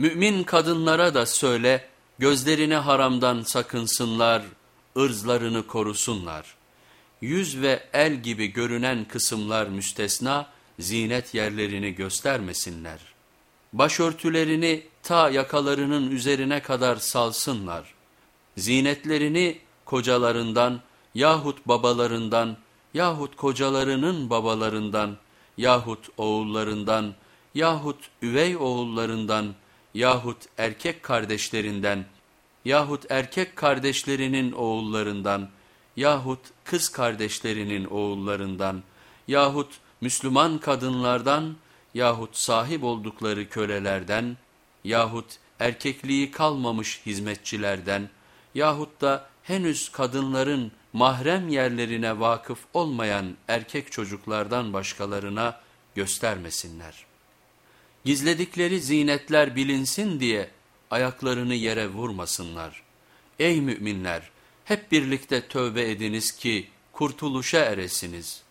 Mümin kadınlara da söyle, gözlerini haramdan sakınsınlar, ırzlarını korusunlar. Yüz ve el gibi görünen kısımlar müstesna, zinet yerlerini göstermesinler. Başörtülerini ta yakalarının üzerine kadar salsınlar. Zinetlerini kocalarından yahut babalarından yahut kocalarının babalarından yahut oğullarından yahut üvey oğullarından yahut erkek kardeşlerinden yahut erkek kardeşlerinin oğullarından yahut kız kardeşlerinin oğullarından yahut Müslüman kadınlardan yahut sahip oldukları kölelerden yahut erkekliği kalmamış hizmetçilerden yahut da henüz kadınların mahrem yerlerine vakıf olmayan erkek çocuklardan başkalarına göstermesinler. Gizledikleri zinetler bilinsin diye ayaklarını yere vurmasınlar. Ey müminler! Hep birlikte tövbe ediniz ki kurtuluşa eresiniz.''